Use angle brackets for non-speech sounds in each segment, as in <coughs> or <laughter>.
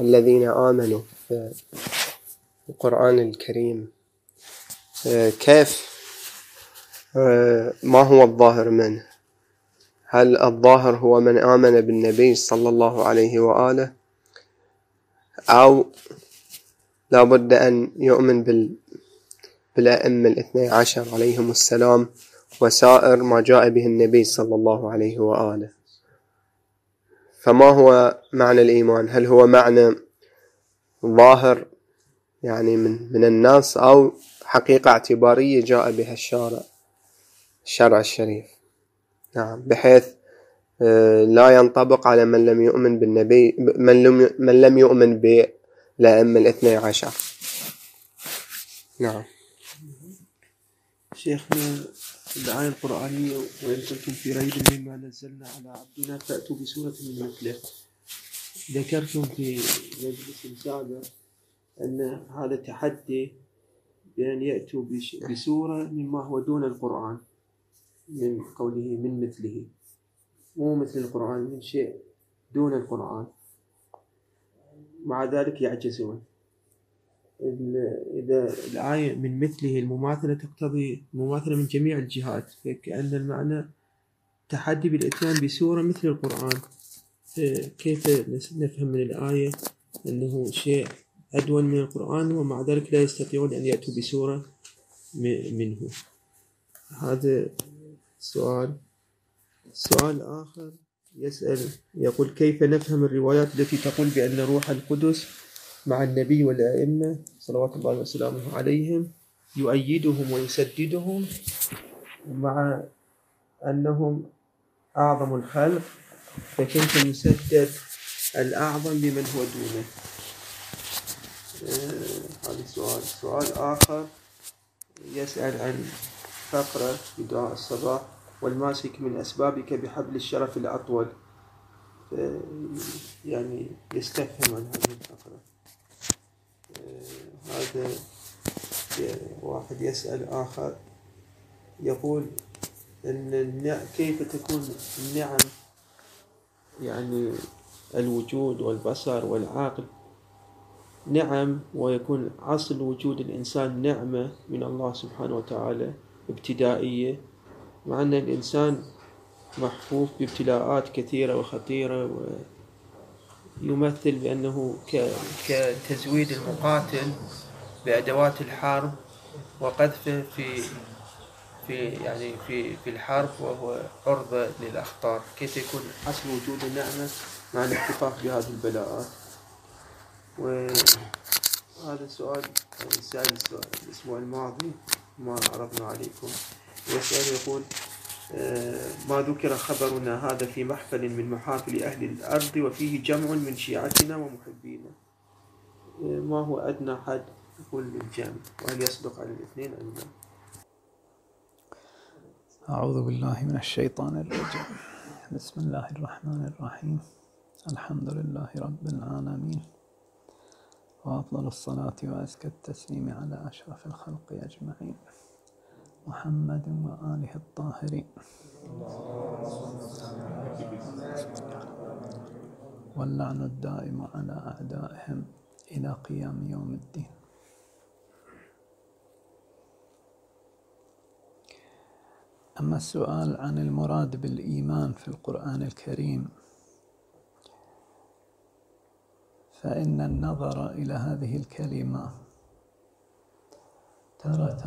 الذين آمنوا في القرآن الكريم. كيف؟ ما هو الظاهر منه؟ هل الظاهر هو من آمن بالنبي صلى الله عليه وآله؟ أو لابد أن يؤمن بال بالأئمة الاثني عشر عليهم السلام وسائر ما جاء به النبي صلى الله عليه وآله. فما هو معنى الإيمان؟ هل هو معنى ظاهر يعني من, من الناس أو حقيقة اعتبارية جاء بها الشارع الشرع الشريف؟ نعم بحيث آه، لا ينطبق على من لم يؤمن بالنبي من لم من لم يؤمن بالأئمة الاثني عشر. نعم. شيخنا الآية القرآنية وإن كنتم في ريب مما نزلنا على عبدنا فأتوا بسورة من مثله. ذكرتم في مجلس سابق أن هذا تحدي بأن يأتوا بسورة مما هو دون القرآن من قوله من مثله. مو مثل القرآن من شيء دون القرآن. مع ذلك يعجزون. إذا الآية من مثله المماثلة تقتضي مماثلة من جميع الجهات كأن المعنى تحدي بالإتيان بسورة مثل القرآن. كيف نفهم من الآية أنه شيء أدون من القرآن ومع ذلك لا يستطيعون أن يأتوا بسورة منه؟ هذا سؤال. سؤال آخر يسأل يقول كيف نفهم الروايات التي تقول بأن روح القدس مع النبي والأئمة صلوات الله وسلامه عليهم يؤيدهم ويسددهم مع أنهم أعظم الخلق فكيف يسدد الأعظم بمن هو دونه؟ آه هذا سؤال. سؤال آخر يسأل عن فقرة في دعاء الصباح والماسك من أسبابك بحبل الشرف الأطول. يعني يستفهم عن هذه الفقرة. هذا واحد يسأل آخر يقول أن كيف تكون النعم؟ يعني الوجود والبصر والعقل. نعم ويكون أصل وجود الإنسان نعمة من الله سبحانه وتعالى ابتدائية. مع أن الإنسان محفوف بابتلاءات كثيرة وخطيرة ويمثل بأنه كتزويد المقاتل بأدوات الحرب وقذفه في في يعني في في الحرب وهو عرضة للأخطار. كيف يكون؟ أصل وجود النعمة مع الاحتفاظ بهذه البلاءات. وهذا السؤال سأل السؤال الأسبوع الماضي ما عرضنا عليكم. يسأل يقول ما ذكر خبرنا هذا في محفل من محافل أهل الأرض وفيه جمع من شيعتنا ومحبينا. آه، ما هو أدنى حد؟ يقول للجمع وهل يصدق على الاثنين أم أعوذ بالله من الشيطان الرجيم. بسم الله الرحمن الرحيم. الحمد لله رب العالمين. وأفضل الصلاة وأزكى التسليم على أشرف الخلق أجمعين. محمد وآله الطاهرين. واللعن الدائم على أعدائهم إلى قيام يوم الدين. أما السؤال عن المراد بالإيمان في القرآن الكريم فإن النظر إلى هذه الكلمة تارة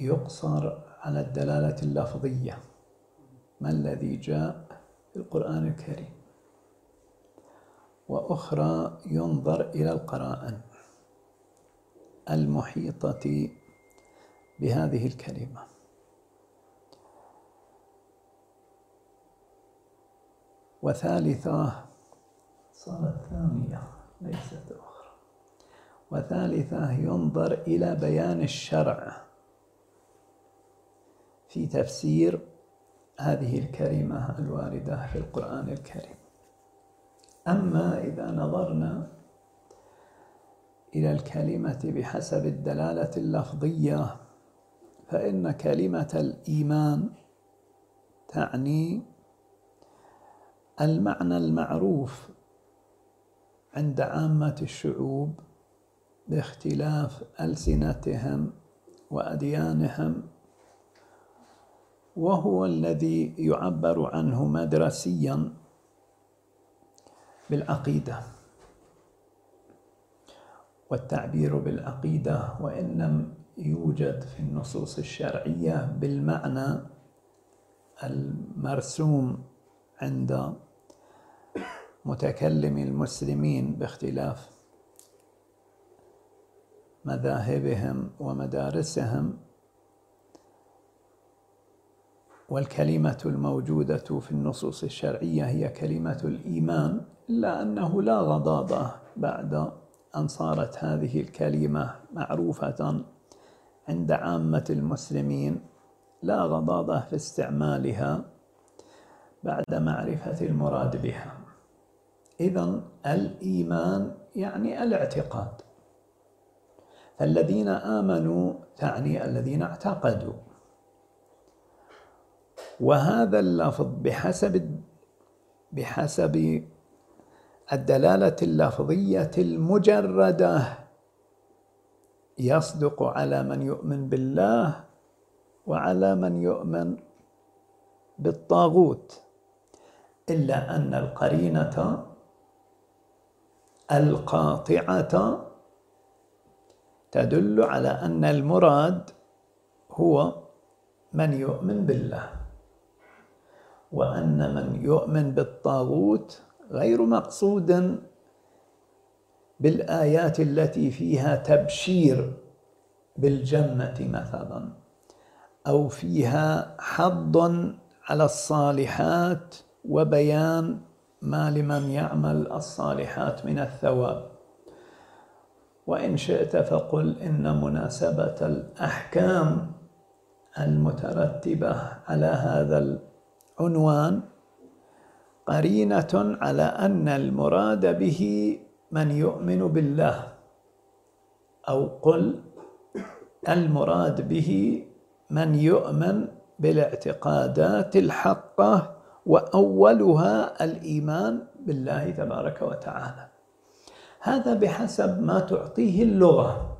يقصر على الدلالة اللفظية. ما الذي جاء في القرآن الكريم؟ وأخرى ينظر إلى القرائن المحيطة بهذه الكلمة. وثالثة صارت ثانية ليست أخرى. وثالثة ينظر إلى بيان الشرع. في تفسير هذه الكلمة الواردة في القرآن الكريم. أما إذا نظرنا إلى الكلمة بحسب الدلالة اللفظية فإن كلمة الإيمان تعني المعنى المعروف عند عامة الشعوب باختلاف ألسنتهم وأديانهم وهو الذي يعبر عنه مدرسيا بالعقيدة. والتعبير بالعقيدة وإن لم يوجد في النصوص الشرعية بالمعنى المرسوم عند متكلم المسلمين باختلاف مذاهبهم ومدارسهم والكلمة الموجودة في النصوص الشرعية هي كلمة الإيمان إلا أنه لا غضاضة بعد أن صارت هذه الكلمة معروفة عند عامة المسلمين. لا غضاضة في استعمالها بعد معرفة المراد بها. إذا الإيمان يعني الاعتقاد. فالذين آمنوا تعني الذين اعتقدوا وهذا اللفظ بحسب بحسب الدلالة اللفظية المجردة. يصدق على من يؤمن بالله وعلى من يؤمن بالطاغوت. إلا أن القرينة القاطعة تدل على أن المراد هو من يؤمن بالله. وأن من يؤمن بالطاغوت غير مقصود بالآيات التي فيها تبشير بالجنة مثلا أو فيها حض على الصالحات وبيان ما لمن يعمل الصالحات من الثواب. وإن شئت فقل إن مناسبة الأحكام المترتبة على هذا العنوان قرينة على أن المراد به من يؤمن بالله أو قل المراد به من يؤمن بالاعتقادات الحقة وأولها الإيمان بالله تبارك وتعالى. هذا بحسب ما تعطيه اللغة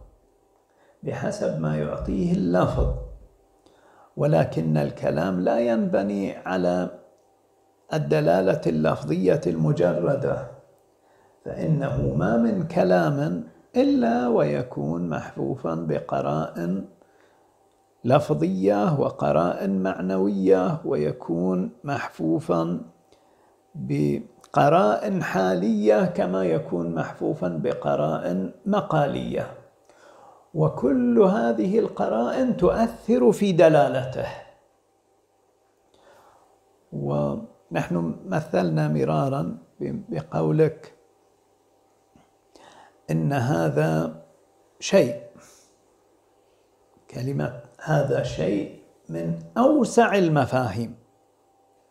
بحسب ما يعطيه اللفظ. ولكن الكلام لا ينبني على الدلالة اللفظية المجردة فإنه ما من كلام إلا ويكون محفوفا بقرائن لفظية وقرائن معنوية ويكون محفوفا بقرائن حالية كما يكون محفوفا بقرائن مقالية. وكل هذه القرائن تؤثر في دلالته. ونحن مثلنا مرارا بقولك إن هذا شيء كلمة هذا شيء من أوسع المفاهيم.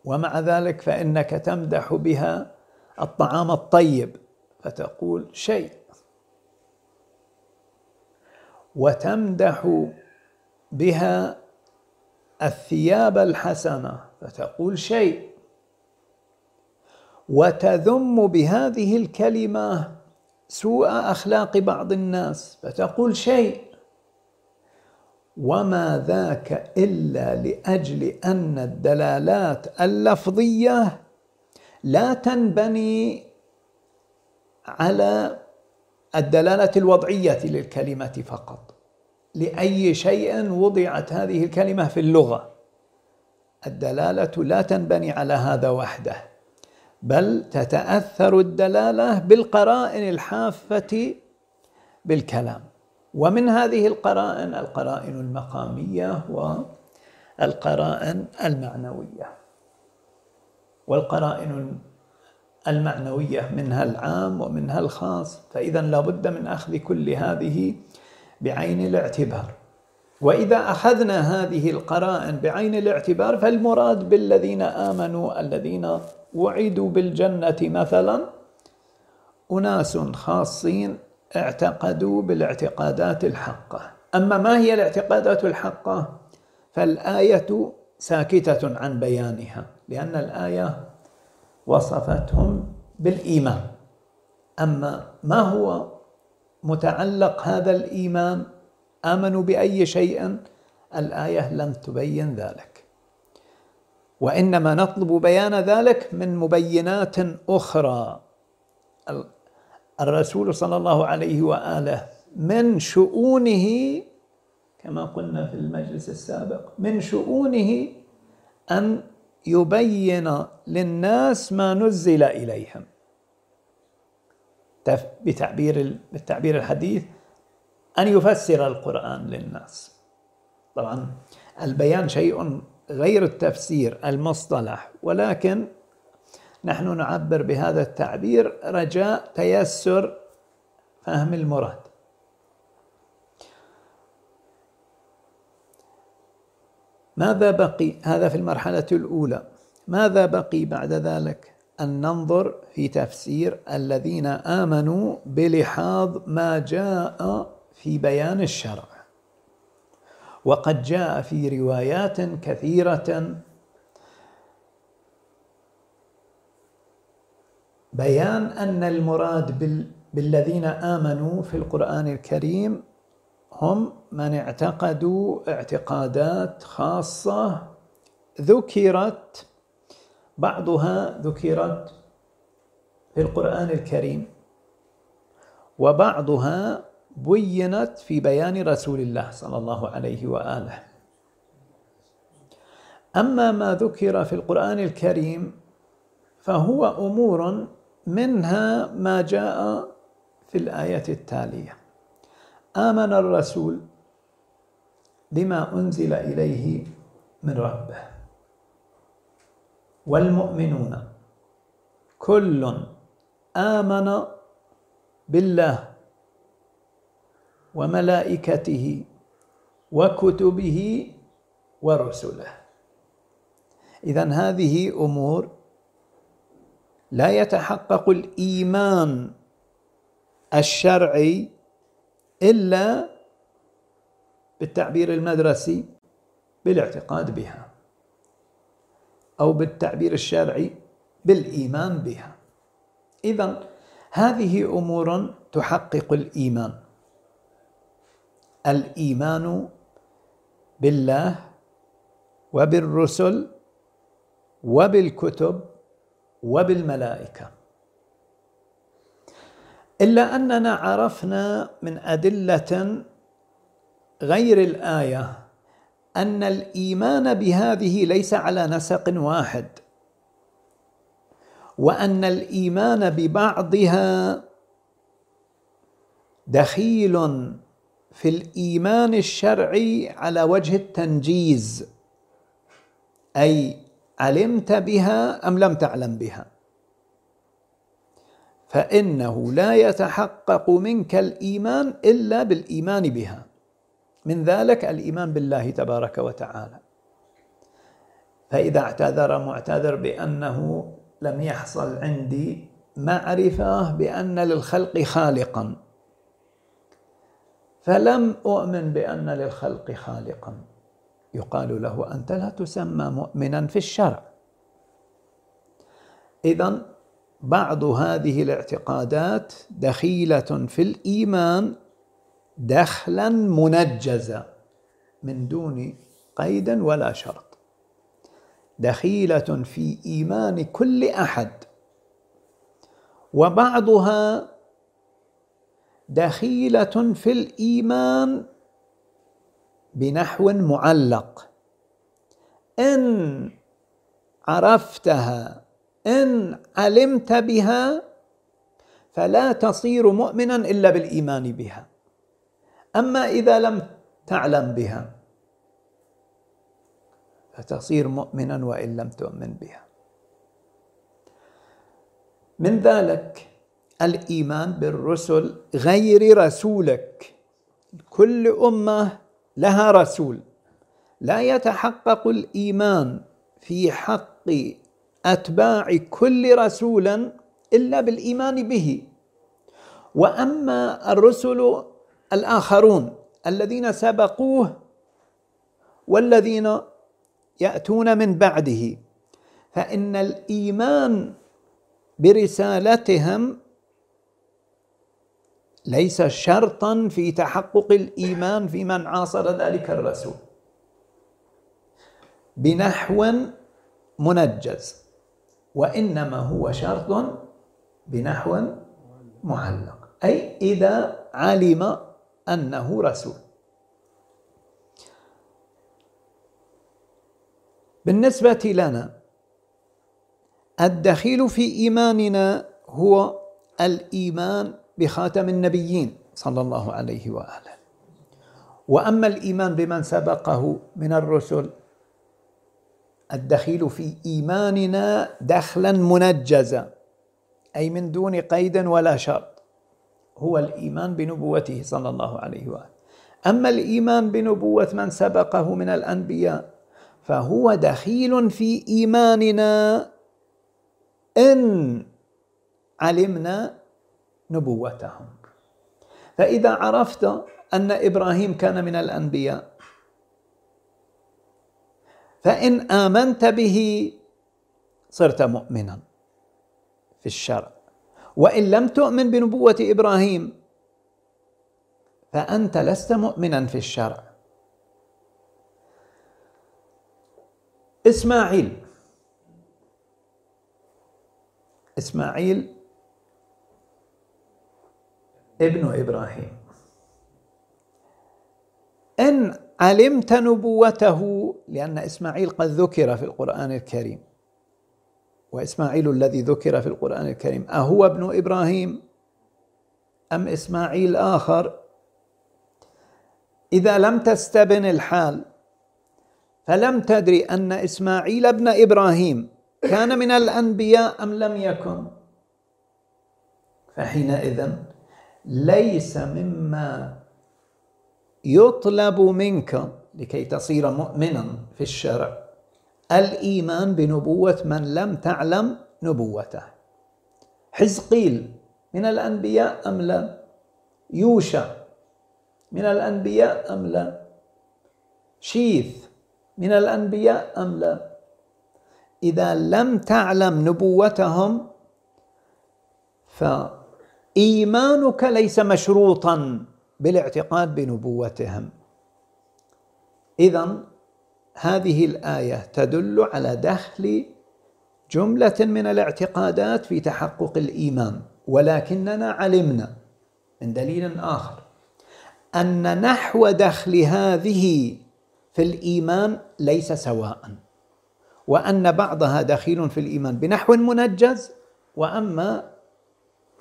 ومع ذلك فإنك تمدح بها الطعام الطيب فتقول شيء. وتمدح بها الثياب الحسنة فتقول شيء. وتذم بهذه الكلمة سوء أخلاق بعض الناس فتقول شيء. وما ذاك إلا لأجل أن الدلالات اللفظية لا تنبني على الدلالة الوضعية للكلمة فقط. لأي شيء وضعت هذه الكلمة في اللغة. الدلالة لا تنبني على هذا وحده بل تتأثر الدلالة بالقرائن الحافة بالكلام. ومن هذه القرائن القرائن المقامية والقرائن المعنوية. والقرائن المعنوية منها العام ومنها الخاص فإذا لابد من أخذ كل هذه بعين الاعتبار. وإذا أخذنا هذه القرائن بعين الاعتبار فالمراد بالذين آمنوا الذين وعدوا بالجنة مثلا أناس خاصين اعتقدوا بالاعتقادات الحقة. أما ما هي الاعتقادات الحقة؟ فالآية ساكتة عن بيانها لأن الآية وصفتهم بالإيمان. أما ما هو متعلق هذا الإيمان؟ آمنوا بأي شيء؟ الآية لم تبين ذلك. وإنما نطلب بيان ذلك من مبينات أخرى. الرسول صلى الله عليه وآله من شؤونه كما قلنا في المجلس السابق من شؤونه أن يبين للناس ما نزل إليهم. بتعبير بالتعبير الحديث أن يفسر القرآن للناس. طبعا البيان شيء غير التفسير المصطلح ولكن نحن نعبر بهذا التعبير رجاء تيسر فهم المراد. ماذا بقي؟ هذا في المرحلة الأولى. ماذا بقي بعد ذلك؟ أن ننظر في تفسير الذين آمنوا بلحاظ ما جاء في بيان الشرع. وقد جاء في روايات كثيرة بيان أن المراد بالذين آمنوا في القرآن الكريم هم من اعتقدوا اعتقادات خاصة ذكرت بعضها ذكرت في القرآن الكريم وبعضها بينت في بيان رسول الله صلى الله عليه وآله. أما ما ذكر في القرآن الكريم فهو أمور منها ما جاء في الآية التالية. آمن الرسول بما أنزل إليه من ربه. والمؤمنون كل آمن بالله وملائكته وكتبه ورسله. إذا هذه أمور لا يتحقق الإيمان الشرعي إلا بالتعبير المدرسي بالاعتقاد بها أو بالتعبير الشرعي بالإيمان بها. إذا هذه أمور تحقق الإيمان. الإيمان بالله وبالرسل وبالكتب وبالملائكة. إلا أننا عرفنا من أدلة غير الآية أن الإيمان بهذه ليس على نسق واحد وأن الإيمان ببعضها دخيل في الإيمان الشرعي على وجه التنجيز أي علمت بها أم لم تعلم بها. فإنه لا يتحقق منك الإيمان إلا بالإيمان بها. من ذلك الإيمان بالله تبارك وتعالى. فإذا اعتذر معتذر بأنه لم يحصل عندي معرفة بأن للخلق خالقا. فلم أؤمن بأن للخلق خالقا. يقال له أنت لا تسمى مؤمنا في الشرع. إذا بعض هذه الاعتقادات دخيلة في الإيمان دخلا منجزا من دون قيد ولا شرط. دخيلة في إيمان كل أحد. وبعضها دخيلة في الإيمان بنحو معلق. إن عرفتها إن علمت بها فلا تصير مؤمنا إلا بالإيمان بها. أما إذا لم تعلم بها فتصير مؤمنا وإن لم تؤمن بها. من ذلك الإيمان بالرسل غير رسولك. كل أمة لها رسول. لا يتحقق الإيمان في حق أتباع كل رسول إلا بالإيمان به. وأما الرسل الآخرون الذين سبقوه والذين يأتون من بعده فإن الإيمان برسالتهم ليس شرطا في تحقق الإيمان في من عاصر ذلك الرسول. بنحو منجز. وإنما هو شرط بنحو معلق. أي إذا علم أنه رسول. بالنسبة لنا الدخيل في إيماننا هو الإيمان بخاتم النبيين صلى الله عليه وآله. وأما الإيمان بمن سبقه من الرسل الدخيل في إيماننا دخلا منجزا أي من دون قيد ولا شرط. هو الإيمان بنبوته صلى الله عليه وآله. أما الإيمان بنبوة من سبقه من الأنبياء فهو دخيل في إيماننا إن علمنا نبوتهم. فإذا عرفت أن إبراهيم كان من الأنبياء فإن آمنت به صرت مؤمنا في الشرع. وإن لم تؤمن بنبوة إبراهيم فأنت لست مؤمنا في الشرع. إسماعيل إسماعيل ابن إبراهيم. إن علمت نبوته لأن إسماعيل قد ذكر في القرآن الكريم. وإسماعيل الذي ذكر في القرآن الكريم أهو ابن إبراهيم؟ أم إسماعيل آخر؟ إذا لم تستبن الحال فلم تدري أن إسماعيل ابن إبراهيم كان من الأنبياء أم لم يكن؟ فحينئذ ليس مما يطلب منك لكي تصير مؤمنا في الشرع الإيمان بنبوة من لم تعلم نبوته. حزقيل من الأنبياء أم لا؟ يوشع من الأنبياء أم لا؟ شيث من الأنبياء أم لا؟ إذا لم تعلم نبوتهم فإيمانك ليس مشروطا. بالاعتقاد بنبوتهم. اذا هذه الآية تدل على دخل جملة من الاعتقادات في تحقق الإيمان ولكننا علمنا من دليل آخر أن نحو دخل هذه في الإيمان ليس سواء وأن بعضها دخيل في الإيمان بنحو منجز وأما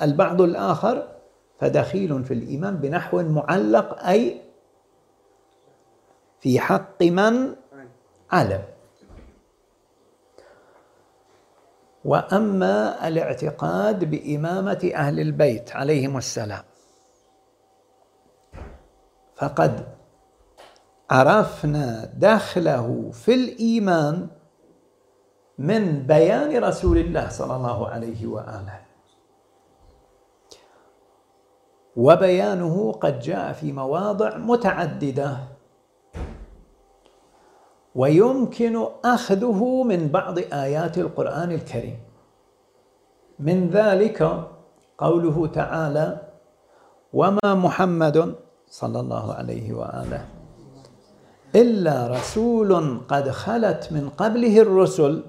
البعض الآخر فدخيل في الإيمان بنحو معلق أي في حق من؟ علم. وأما الاعتقاد بإمامة أهل البيت عليهم السلام. فقد عرفنا دخله في الإيمان من بيان رسول الله صلى الله عليه وآله. وبيانه قد جاء في مواضع متعددة. ويمكن أخذه من بعض آيات القرآن الكريم. من ذلك قوله تعالى وما محمد صلى الله عليه وآله إلا رسول قد خلت من قبله الرسل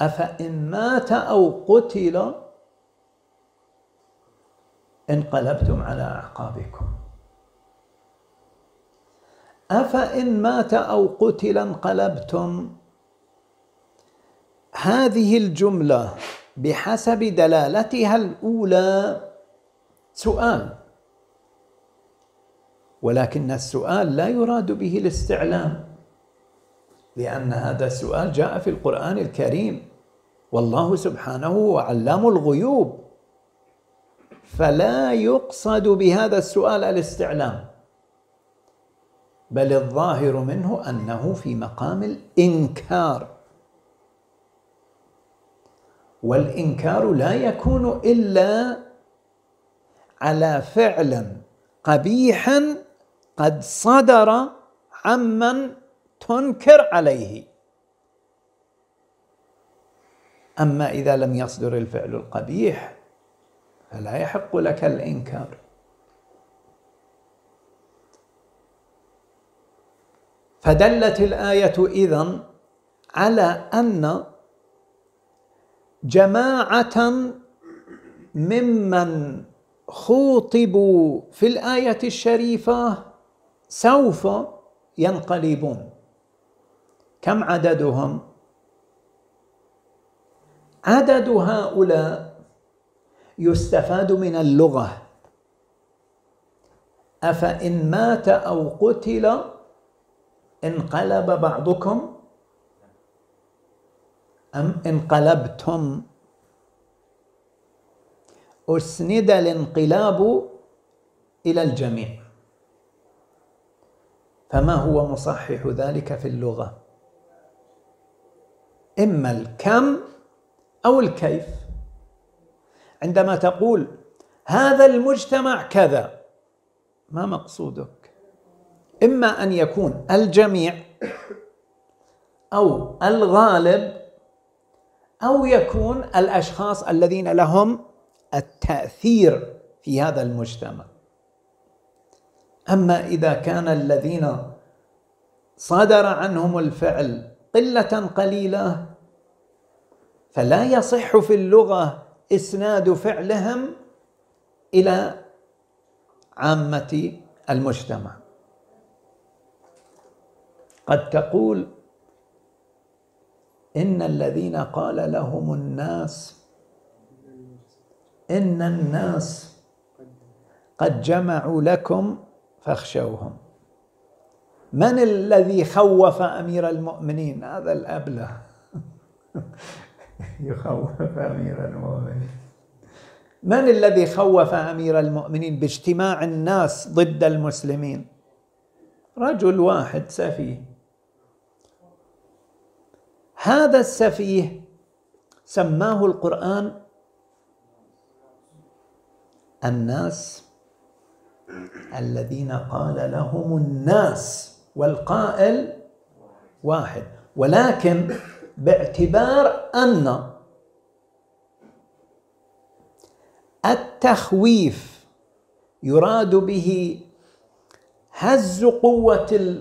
أفإن مات أو قتل انقلبتم على أعقابكم. أفإن مات أو قتل انقلبتم؟ هذه الجملة بحسب دلالتها الأولى سؤال. ولكن السؤال لا يراد به الاستعلام لأن هذا السؤال جاء في القرآن الكريم. والله سبحانه هو علام الغيوب. فلا يقصد بهذا السؤال الاستعلام. بل الظاهر منه أنه في مقام الإنكار. والإنكار لا يكون إلا على فعل قبيح قد صدر عمن تنكر عليه. أما إذا لم يصدر الفعل القبيح فلا يحق لك الإنكار. فدلت الآية إذن على أن جماعة ممن خوطبوا في الآية الشريفة سوف ينقلبون. كم عددهم؟ عدد هؤلاء يستفاد من اللغة. أفإن مات أو قتل انقلب بعضكم؟ أم انقلبتم؟ أسند الانقلاب إلى الجميع. فما هو مصحح ذلك في اللغة؟ إما الكم أو الكيف. عندما تقول هذا المجتمع كذا ما مقصودك؟ إما أن يكون الجميع أو الغالب أو يكون الأشخاص الذين لهم التأثير في هذا المجتمع. أما إذا كان الذين صدر عنهم الفعل قلة قليلة فلا يصح في اللغة إسناد فعلهم إلى عامة المجتمع. قد تقول إن الذين قال لهم الناس إن الناس قد جمعوا لكم فاخشوهم. من الذي خوف أمير المؤمنين؟ هذا الأبلة. <laughs> <laughs> يخوف أمير المؤمنين. من الذي خوف أمير المؤمنين باجتماع الناس ضد المسلمين؟ رجل واحد سفيه. هذا السفيه سماه القرآن الناس الذين قال لهم الناس والقائل واحد. ولكن باعتبار أن التخويف يراد به هز قوة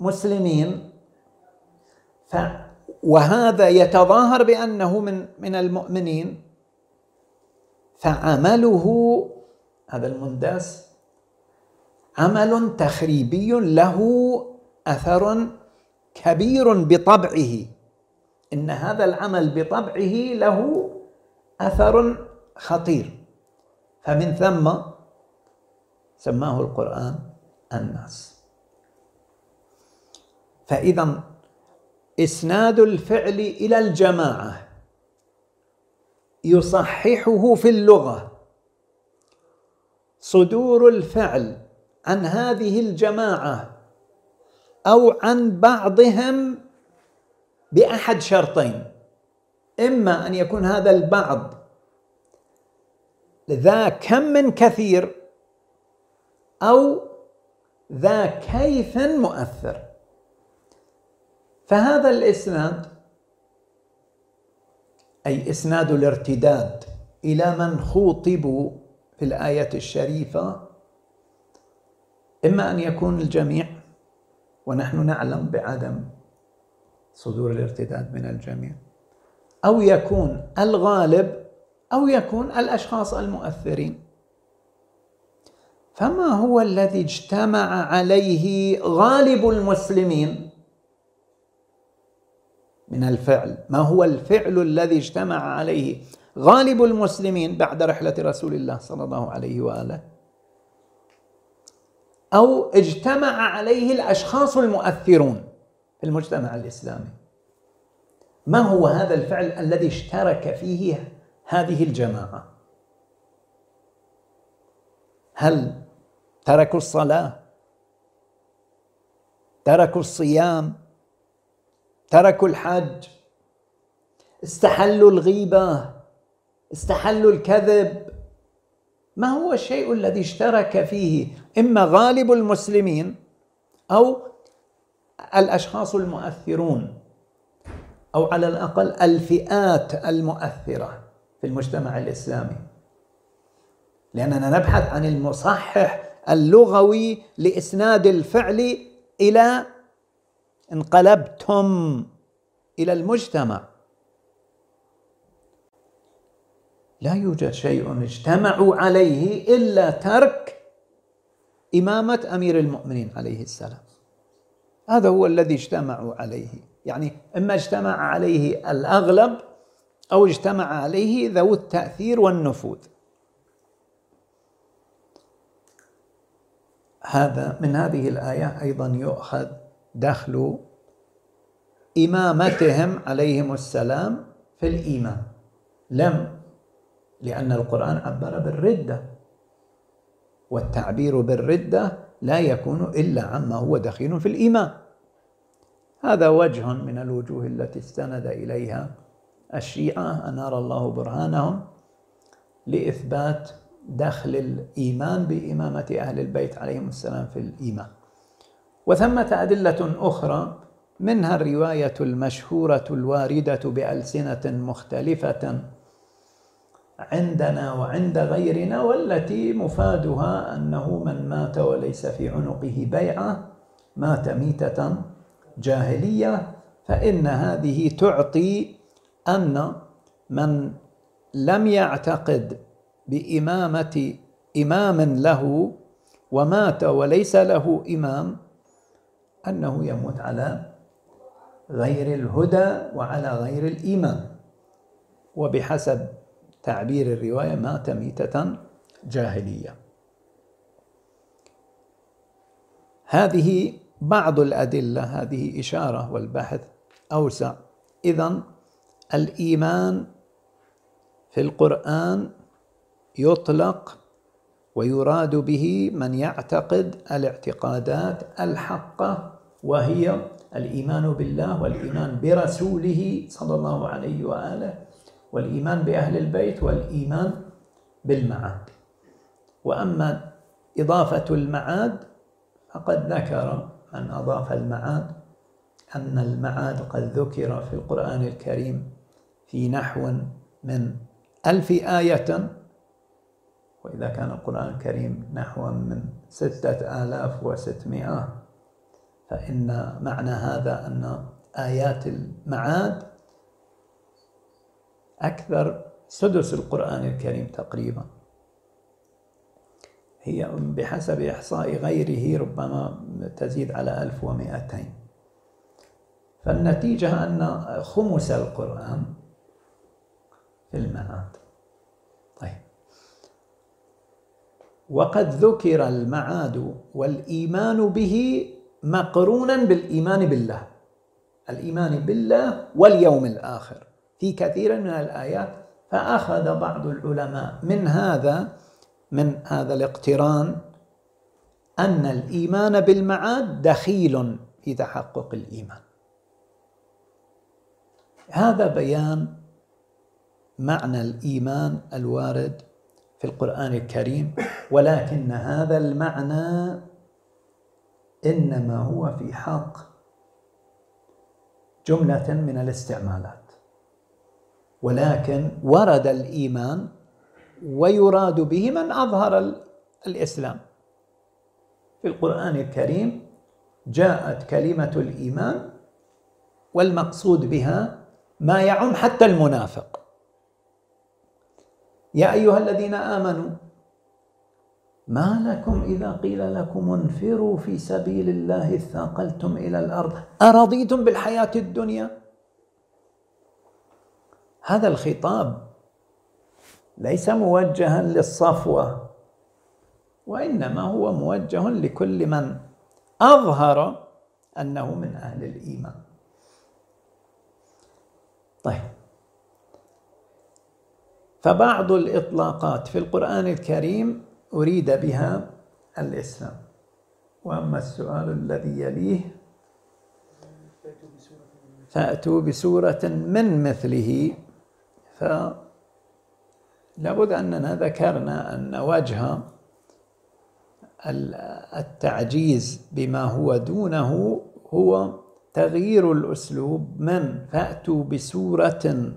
المسلمين ف وهذا يتظاهر بأنه من من المؤمنين فعمله هذا المندس عمل تخريبي له أثر كبير بطبعه. إن هذا العمل بطبعه له أثر خطير. فمن ثم سماه القرآن الناس. فإذا إسناد الفعل إلى الجماعة يصححه في اللغة. صدور الفعل عن هذه الجماعة أو عن بعضهم بأحد شرطين. إما أن يكون هذا البعض ذا كم كثير أو ذا كيف مؤثر. فهذا الإسناد أي إسناد الارتداد إلى من خوطبوا في الآية الشريفة إما أن يكون الجميع ونحن نعلم بعدم. صدور الارتداد من الجميع. أو يكون الغالب أو يكون الأشخاص المؤثرين. فما هو الذي اجتمع عليه غالب المسلمين؟ من الفعل. ما هو الفعل الذي اجتمع عليه غالب المسلمين بعد رحلة رسول الله صلى الله عليه وآله؟ أو اجتمع عليه الأشخاص المؤثرون. في المجتمع الإسلامي. ما هو هذا الفعل الذي اشترك فيه هذه الجماعة؟ هل تركوا الصلاة؟ تركوا الصيام؟ تركوا الحج؟ استحلوا الغيبة؟ استحلوا الكذب؟ ما هو الشيء الذي اشترك فيه إما غالب المسلمين أو الأشخاص المؤثرون أو على الأقل الفئات المؤثرة في المجتمع الإسلامي. لأننا نبحث عن المصحح اللغوي لإسناد الفعل إلى انقلبتم إلى المجتمع. لا يوجد شيء اجتمعوا عليه إلا ترك إمامة أمير المؤمنين عليه السلام. هذا هو الذي اجتمعوا عليه. يعني إما اجتمع عليه الأغلب أو اجتمع عليه ذو التأثير والنفوذ. هذا من هذه الآية أيضا يؤخذ دخل إمامتهم عليهم السلام في الإيمان. لم لأن القرآن عبر بالردة والتعبير بالردة لا يكون إلا عما هو دخيل في الإيمان. هذا وجه من الوجوه التي استند إليها الشيعة أنار الله برهانهم لإثبات دخل الإيمان بإمامة أهل البيت عليهم السلام في الإيمان. وثمة أدلة أخرى منها الرواية المشهورة الواردة بألسنة مختلفة عندنا وعند غيرنا والتي مفادها أنه من مات وليس في عنقه بيعة مات ميتة جاهلية فإن هذه تعطي أن من لم يعتقد بإمامة إمام له ومات وليس له إمام أنه يموت على غير الهدى وعلى غير الإيمان. وبحسب تعبير الرواية مات ميتة جاهلية. هذه بعض الأدلة هذه إشارة والبحث أوسع. إذا الإيمان في القرآن يطلق ويراد به من يعتقد الاعتقادات الحقة وهي الإيمان بالله والإيمان برسوله صلى الله عليه وآله. والإيمان بأهل البيت والإيمان بالمعاد. وأما إضافة المعاد فقد ذكر من أضاف المعاد أن المعاد قد ذكر في القرآن الكريم في نحو من ألف آية. وإذا كان القرآن الكريم نحو من ستة آلاف وستمائة فإن معنى هذا أن آيات المعاد أكثر سدس القرآن الكريم تقريبا. هي بحسب إحصاء غيره ربما تزيد على ألف ومئتين. فالنتيجة أن خمس القرآن في المعاد طيب. وقد ذكر المعاد والإيمان به مقرونا بالإيمان بالله. الإيمان بالله واليوم الآخر. في كثير من الآيات فأخذ بعض العلماء من هذا من هذا الاقتران أن الإيمان بالمعاد دخيل في تحقق الإيمان. هذا بيان معنى الإيمان الوارد في القرآن الكريم ولكن هذا المعنى إنما هو في حق جملة من الاستعمالات. ولكن ورد الإيمان ويراد به من أظهر الإسلام. في القرآن الكريم جاءت كلمة الإيمان والمقصود بها ما يعم حتى المنافق. يا أيها الذين آمنوا ما لكم إذا قيل لكم انفروا في سبيل الله اثاقلتم إلى الأرض؟ أرضيتم بالحياة الدنيا؟ هذا الخطاب ليس موجها للصفوة وإنما هو موجه لكل من أظهر أنه من أهل الإيمان. طيب. فبعض الإطلاقات في القرآن الكريم أريد بها الإسلام. وأما السؤال الذي يليه فأتوا بسورة من مثله. فلابد أننا ذكرنا أن وجه التعجيز بما هو دونه هو تغيير الأسلوب من فأتوا بسورة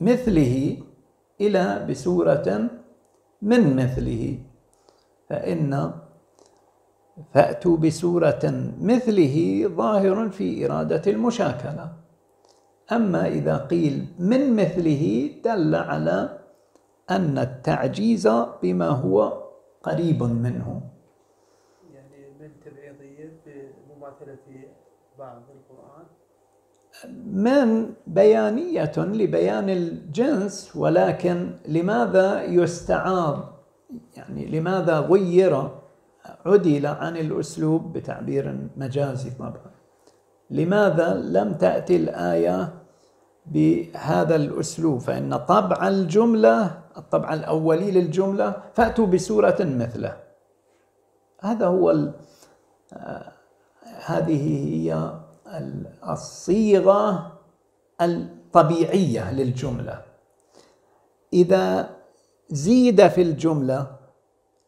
مثله إلى بسورة من مثله. فإن فأتوا بسورة مثله ظاهر في إرادة المشاكلة. أما إذا قيل من مثله دل على أن التعجيز بما هو قريب منه. يعني من تبعيضية بمماثلة بعض القرآن. من بيانية لبيان الجنس ولكن لماذا يستعاض يعني لماذا غير؟ عدل عن الأسلوب بتعبير مجازي طبعا. لماذا لم تأتي الآية بهذا الأسلوب فإن طبع الجملة الطبع الأولي للجملة فأتوا بسورة مثله. هذا هو آه، هذه هي الصيغة الطبيعية للجملة. إذا زيد في الجملة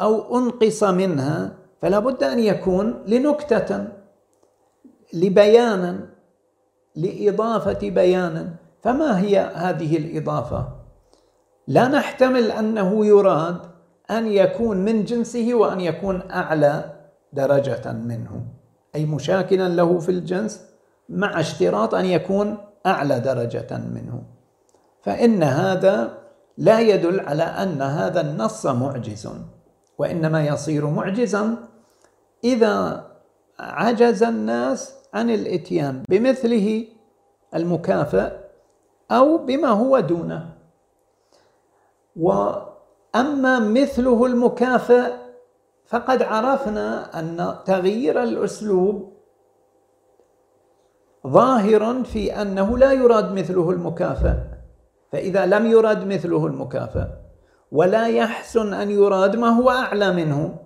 أو أنقص منها فلا بد أن يكون لنكتة لبيان لإضافة بيان فما هي هذه الإضافة؟ لا نحتمل أنه يراد أن يكون من جنسه وأن يكون أعلى درجة منه أي مشاكلا له في الجنس مع اشتراط أن يكون أعلى درجة منه فإن هذا لا يدل على أن هذا النص معجز وإنما يصير معجزا إذا عجز الناس عن الإتيان بمثله المكافئ أو بما هو دونه. وأما مثله المكافئ فقد عرفنا أن تغيير الأسلوب ظاهر في أنه لا يراد مثله المكافئ. فإذا لم يراد مثله المكافئ ولا يحسن أن يراد ما هو أعلى منه.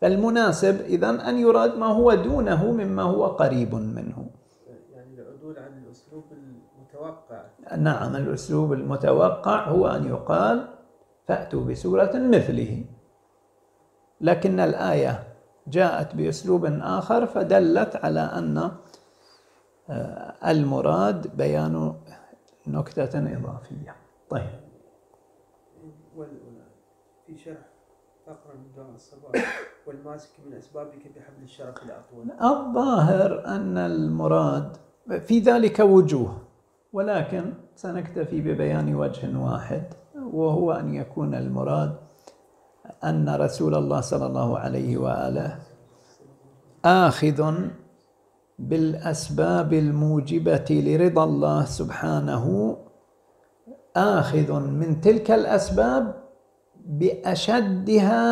فالمناسب إذا أن يراد ما هو دونه مما هو قريب منه. يعني العدول عن الأسلوب المتوقع. نعم الأسلوب المتوقع هو أن يقال فأتوا بسورة مثله. لكن الآية جاءت بأسلوب آخر فدلت على أن آه، المراد بيان نكتة إضافية. طيب. في شرح من دعاء الصباح <coughs> والماسك من أسبابك بحبل الشرف الأطول الظاهر أن المراد في ذلك وجوه. ولكن سنكتفي ببيان وجه واحد وهو أن يكون المراد أن رسول الله صلى الله عليه وآله آخذ بالأسباب الموجبة لرضا الله سبحانه آخذ من تلك الأسباب بأشدها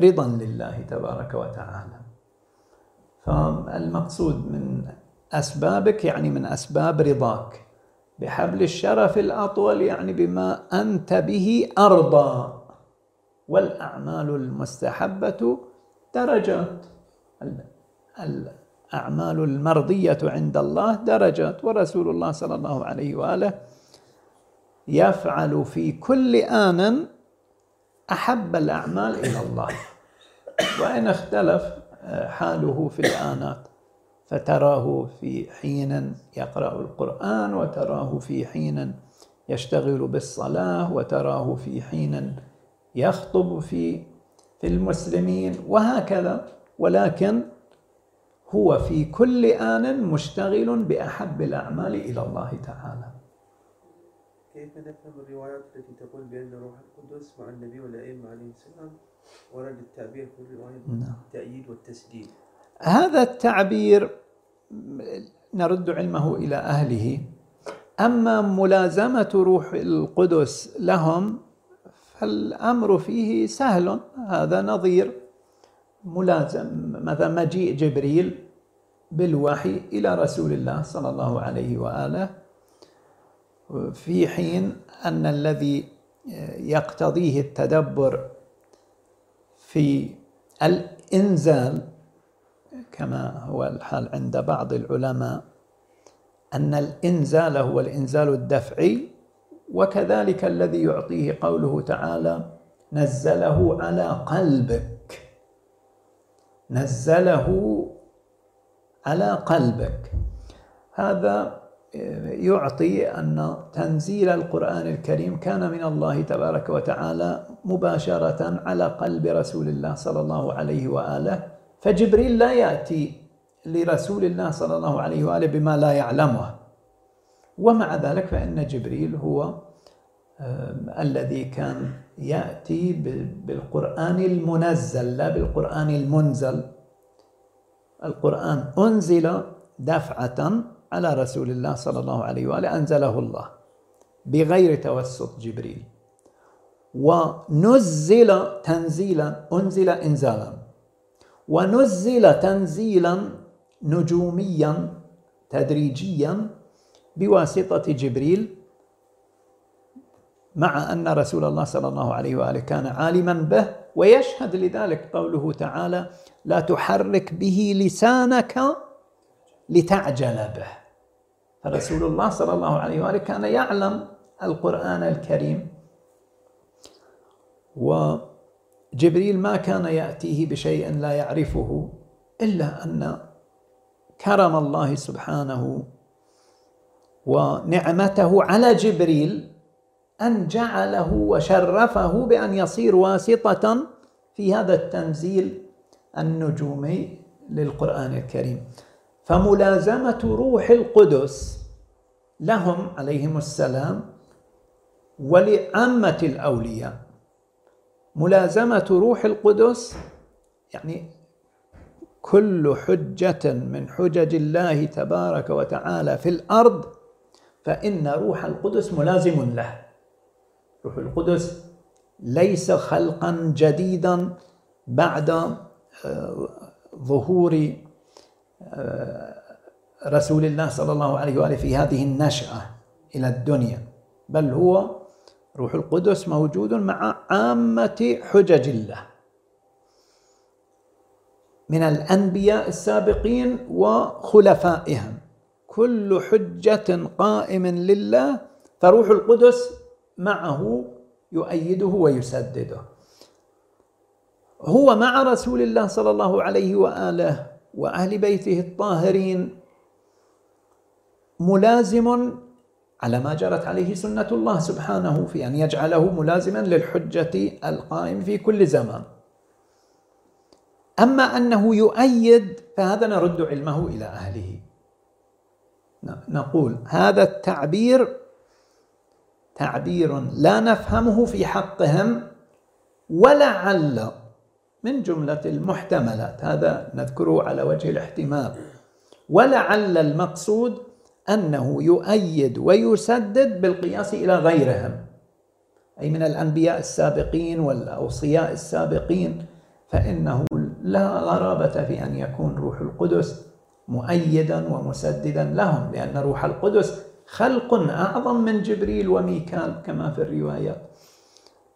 رضا لله تبارك وتعالى. فالمقصود من أسبابك يعني من أسباب رضاك. بحبل الشرف الأطول يعني بما أنت به أرضى. والأعمال المستحبة درجات. الأعمال المرضية عند الله درجات. ورسول الله صلى الله عليه وآله يفعل في كل آن أحب الأعمال إلى الله. وإن اختلف آه، حاله في الآنات. فتراه في حين يقرأ القرآن وتراه في حين يشتغل بالصلاة وتراه في حين يخطب في في المسلمين وهكذا. ولكن هو في كل آن مشتغل بأحب الأعمال إلى الله تعالى. كيف نفهم الروايات التي تقول بأن روح القدس مع النبي والأئمة عليه السلام ورد التعبير في الرواية؟ نعم. التأييد والتسديد هذا التعبير نرد علمه إلى أهله. أما ملازمة روح القدس لهم فالأمر فيه سهل. هذا نظير ملازم مثلا مجيء جبريل بالوحي إلى رسول الله صلى الله عليه وآله في حين أن الذي يقتضيه التدبر في الإنزال كما هو الحال عند بعض العلماء أن الإنزال هو الإنزال الدفعي وكذلك الذي يعطيه قوله تعالى نزله على قلبك. نزله على قلبك. هذا يعطي أن تنزيل القرآن الكريم كان من الله تبارك وتعالى مباشرة على قلب رسول الله صلى الله عليه وآله فجبريل لا يأتي لرسول الله صلى الله عليه وآله بما لا يعلمه. ومع ذلك فإن جبريل هو الذي كان يأتي بالقرآن المنزل لا بالقرآن المنزل. القرآن أنزل دفعة على رسول الله صلى الله عليه وآله أنزله الله بغير توسط جبريل. ونزل تنزيلا أنزل إنزالا. ونزل تنزيلا نجوميا تدريجيا بواسطة جبريل مع أن رسول الله صلى الله عليه وآله كان عالما به ويشهد لذلك قوله تعالى لا تحرك به لسانك لتعجل به فرسول الله صلى الله عليه وآله كان يعلم القرآن الكريم. وجبريل ما كان يأتيه بشيء لا يعرفه إلا أن كرم الله سبحانه ونعمته على جبريل أن جعله وشرفه بأن يصير واسطة في هذا التنزيل النجومي للقرآن الكريم. فملازمة روح القدس لهم عليهم السلام ولعامة الأولياء. ملازمة روح القدس يعني كل حجة من حجج الله تبارك وتعالى في الأرض فإن روح القدس ملازم له. روح القدس ليس خلقا جديدا بعد آه، ظهور آه، رسول الله صلى الله عليه وآله في هذه النشأة إلى الدنيا بل هو روح القدس موجود مع عامة حجج الله. من الأنبياء السابقين وخلفائهم. كل حجة قائم لله فروح القدس معه يؤيده ويسدده. هو مع رسول الله صلى الله عليه وآله وأهل بيته الطاهرين ملازم على ما جرت عليه سنة الله سبحانه في أن يجعله ملازما للحجة القائم في كل زمان. أما أنه يؤيد فهذا نرد علمه إلى أهله. نقول هذا التعبير تعبير لا نفهمه في حقهم ولعل من جملة المحتملات هذا نذكره على وجه الاحتمال ولعل المقصود أنه يؤيد ويسدد بالقياس إلى غيرهم أي من الأنبياء السابقين والأوصياء السابقين فإنه لا غرابة في أن يكون روح القدس مؤيدا ومسددا لهم لأن روح القدس خلق أعظم من جبريل وميكال كما في الروايات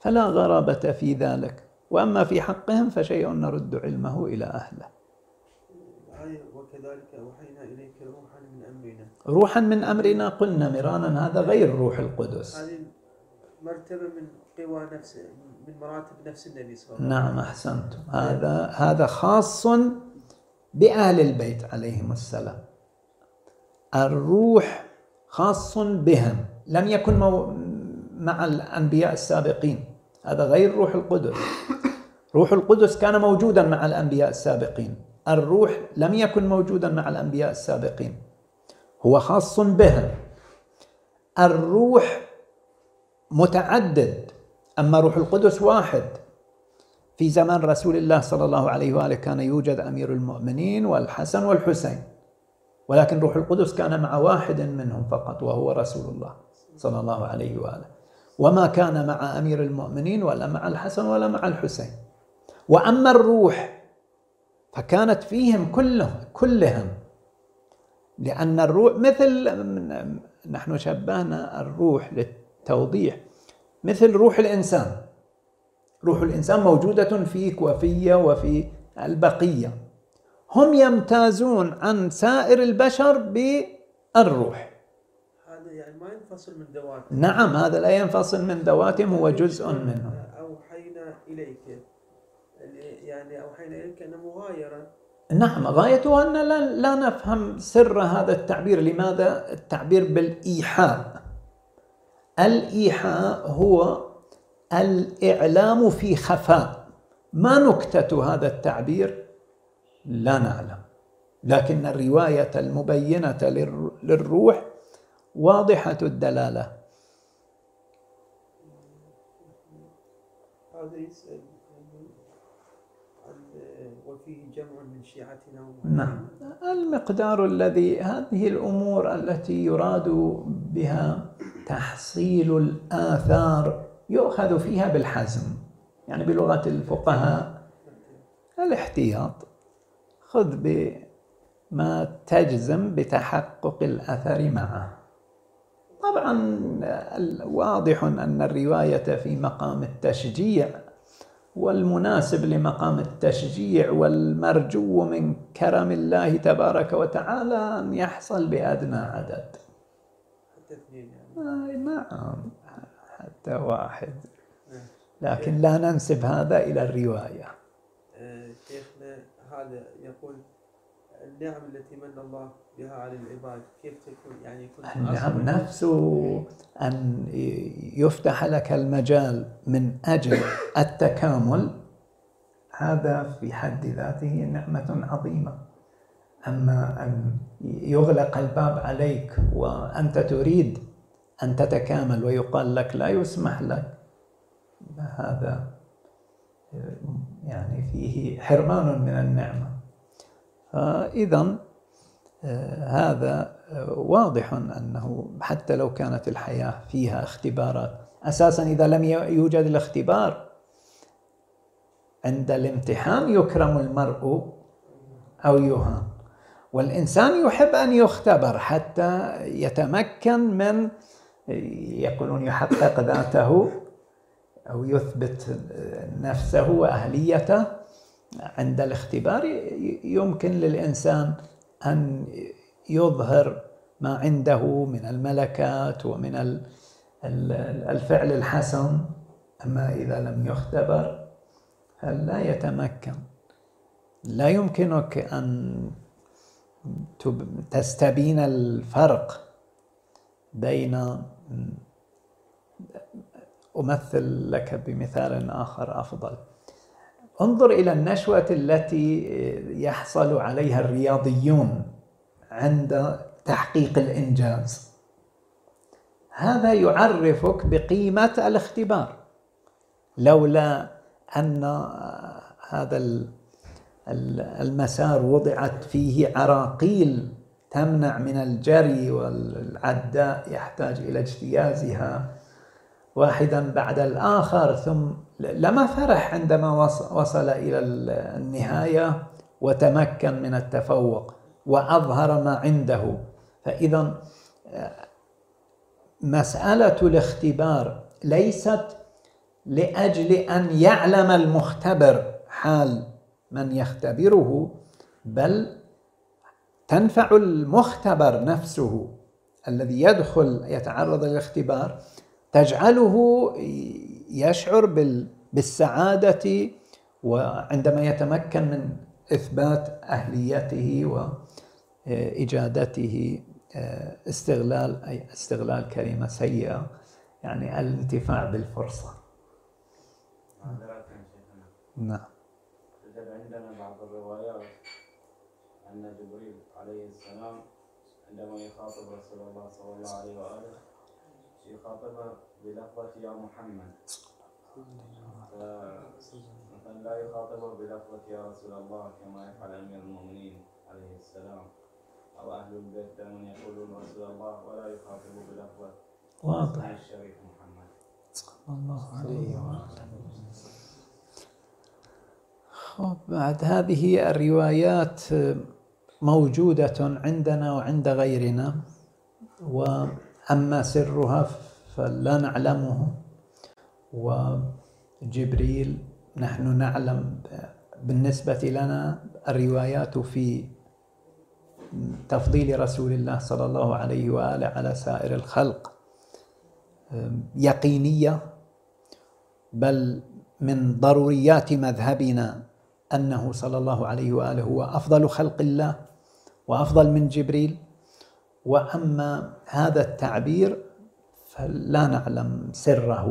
فلا غرابة في ذلك وأما في حقهم فشيء نرد علمه إلى أهله. وكذلك أوحينا إليك روحا من أمرنا. روحا من أمرنا قلنا مرانا هذا غير روح القدس. هذه مرتبة من قوى نفس من مراتب نفس النبي صلى الله عليه وسلم. نعم أحسنتم. هذا هذا خاص بأهل البيت عليهم السلام. الروح خاص بهم لم يكن مع الأنبياء السابقين. هذا غير روح القدس. روح القدس كان موجودا مع الأنبياء السابقين. الروح لم يكن موجودا مع الأنبياء السابقين. هو خاص بهم. الروح متعدد أما روح القدس واحد. في زمان رسول الله صلى الله عليه وآله كان يوجد أمير المؤمنين والحسن والحسين ولكن روح القدس كان مع واحد منهم فقط وهو رسول الله صلى الله عليه وآله. وما كان مع أمير المؤمنين ولا مع الحسن ولا مع الحسين. وأما الروح فكانت فيهم كلهم كلهم. لأن الروح مثل نحن شبهنا الروح للتوضيح. مثل روح الإنسان. روح الإنسان موجودة فيك وفي وفي البقية. هم يمتازون عن سائر البشر بالروح. هذا يعني ما ينفصل من ذواتهم نعم هذا لا ينفصل من ذواتهم هو جزء منهم. أوحينا إليك. يعني أوحينا إليك أنه مغايرة نعم غايته أن لا, لا نفهم سر هذا التعبير. لماذا؟ التعبير بالإيحاء. الإيحاء هو الإعلام في خفاء. ما نكتة هذا التعبير؟ لا نعلم. لكن الرواية المبينة للروح واضحة الدلالة. وفيه جمع من شيعتنا نعم. المقدار الذي هذه الأمور التي يراد بها تحصيل الآثار يؤخذ فيها بالحزم يعني بلغة الفقهاء. الاحتياط. خذ بما تجزم بتحقق الأثر معه. طبعا واضح أن الرواية في مقام التشجيع والمناسب لمقام التشجيع والمرجو من كرم الله تبارك وتعالى أن يحصل بأدنى عدد. حتى اثنين يعني. آه نعم. حتى واحد. لكن لا ننسب هذا إلى الرواية. آه، شيخنا هذا يقول النعم التي من الله بها على العباد كيف تكون؟ يعني يكون النعم نفسه أن يفتح لك المجال من أجل التكامل هذا في حد ذاته نعمة عظيمة. أما أن يغلق الباب عليك وأنت تريد أن تتكامل ويقال لك لا يسمح لك هذا يعني فيه حرمان من النعمة. فإذا هذا واضح أنه حتى لو كانت الحياة فيها اختبارات أساسا إذا لم يوجد الاختبار عند الامتحان يكرم المرء أو يهان. والإنسان يحب أن يختبر حتى يتمكن من يقولون يحقق ذاته أو يثبت نفسه وأهليته. عند الاختبار يمكن للإنسان أن يظهر ما عنده من الملكات ومن الفعل الحسن. أما إذا لم يختبر فلا يتمكن؟ لا يمكنك أن تستبين الفرق بين أمثل لك بمثال آخر أفضل. انظر إلى النشوة التي يحصل عليها الرياضيون عند تحقيق الإنجاز. هذا يعرفك بقيمة الاختبار. لولا أن هذا المسار وضعت فيه عراقيل تمنع من الجري والعداء يحتاج إلى اجتيازها واحدا بعد الآخر ثم لما فرح عندما وصل إلى النهاية وتمكن من التفوق وأظهر ما عنده. فإذا مسألة الاختبار ليست لأجل أن يعلم المختبر حال من يختبره بل تنفع المختبر نفسه الذي يدخل يتعرض للاختبار تجعله يشعر بالسعادة وعندما يتمكن من إثبات أهليته وإجادته استغلال أي استغلال كلمة سيئة يعني الانتفاع بالفرصة. نعم. عندنا بعض الروايات أن جبريل عليه السلام عندما يخاطب رسول الله صلى الله عليه وآله يخاطبه بلفظة يا محمد مثلا لا يخاطبه بلفظة يا رسول الله كما يفعل أمير المؤمنين عليه السلام. أو أهل البيت دائما يقولون رسول الله ولا يخاطبه بلفظة واضح. الشريف محمد. صلى الله عليه وسلم. بعد هذه الروايات موجودة عندنا وعند غيرنا وأما سرها فلا نعلمه. وجبريل نحن نعلم بالنسبة لنا الروايات في تفضيل رسول الله صلى الله عليه وآله على سائر الخلق. يقينية بل من ضروريات مذهبنا أنه صلى الله عليه وآله هو أفضل خلق الله وأفضل من جبريل. وأما هذا التعبير فلا نعلم سره.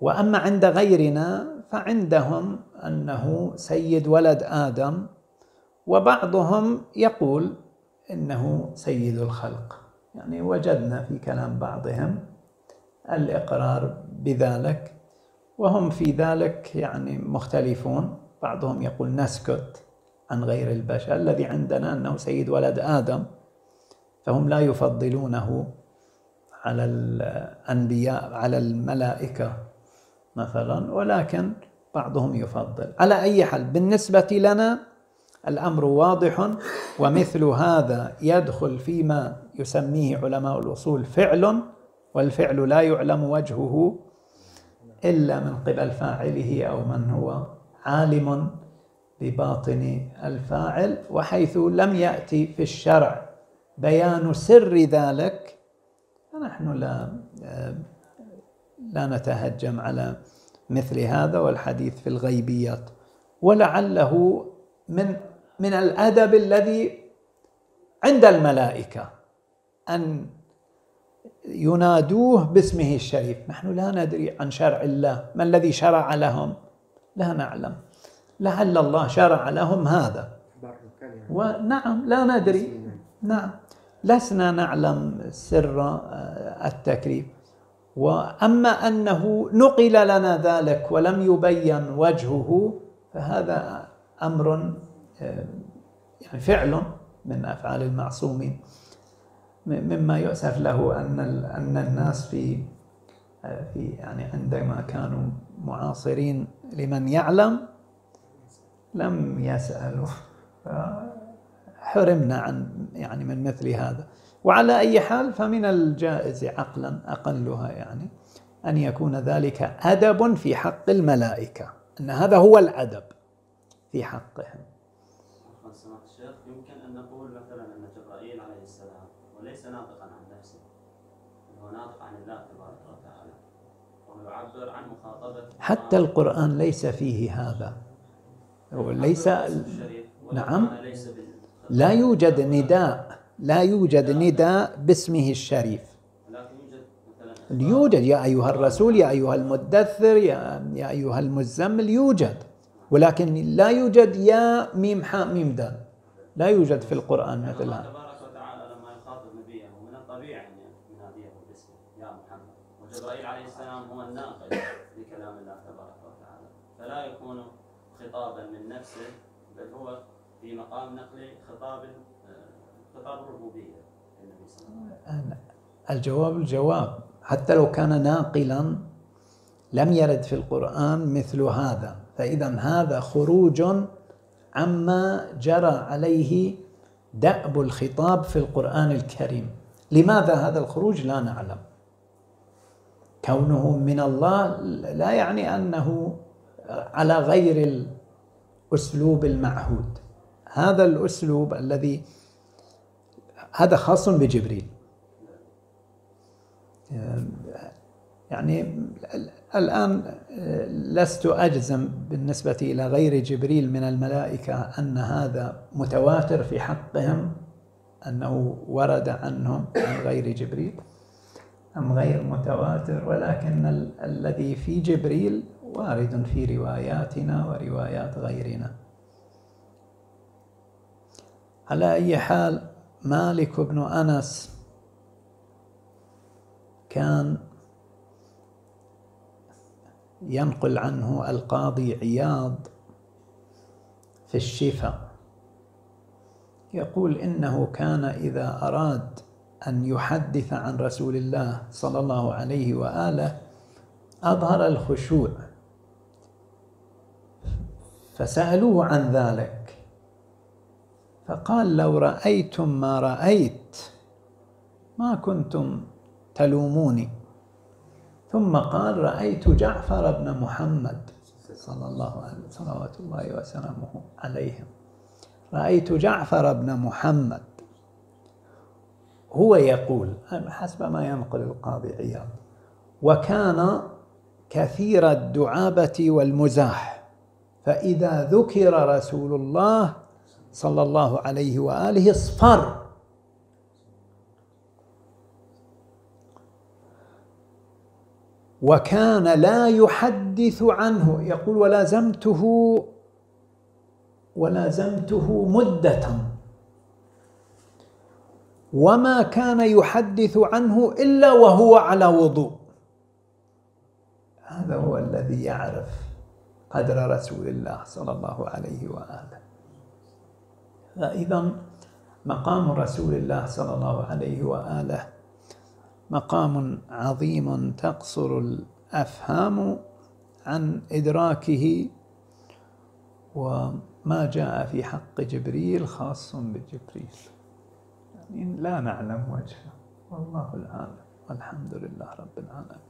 وأما عند غيرنا فعندهم أنه سيد ولد آدم وبعضهم يقول إنه سيد الخلق. يعني وجدنا في كلام بعضهم الإقرار بذلك وهم في ذلك يعني مختلفون. بعضهم يقول نسكت عن غير البشر الذي عندنا أنه سيد ولد آدم فهم لا يفضلونه على الأنبياء على الملائكة مثلا ولكن بعضهم يفضل. على أي حال بالنسبة لنا الأمر واضح ومثل هذا يدخل فيما يسميه علماء الأصول فعل والفعل لا يعلم وجهه إلا من قبل فاعله أو من هو عالم بباطن الفاعل وحيث لم يأتي في الشرع بيان سر ذلك فنحن لا لا نتهجم على مثل هذا والحديث في الغيبيات. ولعله من من الأدب الذي عند الملائكة أن ينادوه باسمه الشريف. نحن لا ندري عن شرع الله. ما الذي شرع لهم؟ لا نعلم. لعل الله شرع لهم هذا. ونعم لا ندري. نعم. لسنا نعلم سر آه، التكليف وأما أنه نقل لنا ذلك ولم يبين وجهه فهذا أمر يعني فعل من أفعال المعصومين مما يؤسف له أن أن الناس في آه، في يعني عندما كانوا معاصرين لمن يعلم لم يسألوا. حرمنا عن يعني من مثل هذا. وعلى أي حال فمن الجائز عقلا أقلها يعني أن يكون ذلك أدب في حق الملائكة. أن هذا هو الأدب في حقهم سماحة الشيخ يمكن أن نقول مثلا أن جبرائيل عليه السلام وليس ناطقا عن نفسه هو ناطق عن الله تبارك وتعالى. وهو يعبر عن مخاطبة حتى القرآن ليس فيه هذا. ليس نعم. لا يوجد نداء لا يوجد نداء باسمه الشريف. يوجد يا أيها الرسول يا أيها المدثر يا, يا أيها المزمل يوجد. ولكن لا يوجد يا ميم حاء ميم دال. لا يوجد في القرآن مثل هذا تبارك وتعالى لما يخاطب نبيه من الطبيعي أن يناديه باسمه يا محمد وجبرائيل عليه السلام هو الناقل لكلام الله تبارك وتعالى. فلا يكون خطابا من نفسه بل هو في مقام نقل خطاب آه، خطاب الربوبية للنبي صلى الله عليه وسلم. الجواب الجواب حتى لو كان ناقلا لم يرد في القرآن مثل هذا. فإذا هذا خروج عما جرى عليه دأب الخطاب في القرآن الكريم. لماذا هذا الخروج؟ لا نعلم. كونه من الله لا يعني أنه على غير الأسلوب المعهود. هذا الأسلوب الذي هذا خاص بجبريل. يعني الآن لست أجزم بالنسبة إلى غير جبريل من الملائكة أن هذا متواتر في حقهم أنه ورد عنهم عن غير جبريل. أم غير متواتر ولكن ال الذي في جبريل وارد في رواياتنا وروايات غيرنا. على أي حال مالك بن أنس كان ينقل عنه القاضي عياض في الشفاء. يقول إنه كان إذا أراد أن يحدث عن رسول الله صلى الله عليه وآله أظهر الخشوع. فسألوه عن ذلك. فقال لو رأيتم ما رأيت ما كنتم تلوموني. ثم قال رأيت جعفر بن محمد صلى الله عليه صلوات الله وسلامه عليهم. رأيت جعفر بن محمد هو يقول حسب ما ينقل القاضي عياض وكان كثير الدعابة والمزاح فإذا ذكر رسول الله صلى الله عليه وآله اصفر. وكان لا يحدث عنه يقول ولازمته ولازمته مدة. وما كان يحدث عنه إلا وهو على وضوء. هذا هو الذي يعرف قدر رسول الله صلى الله عليه وآله. فإذا مقام رسول الله صلى الله عليه وآله مقام عظيم تقصر الأفهام عن إدراكه وما جاء في حق جبريل خاص بجبريل. سنين لا نعلم وجهه. والله العالم والحمد لله رب العالمين.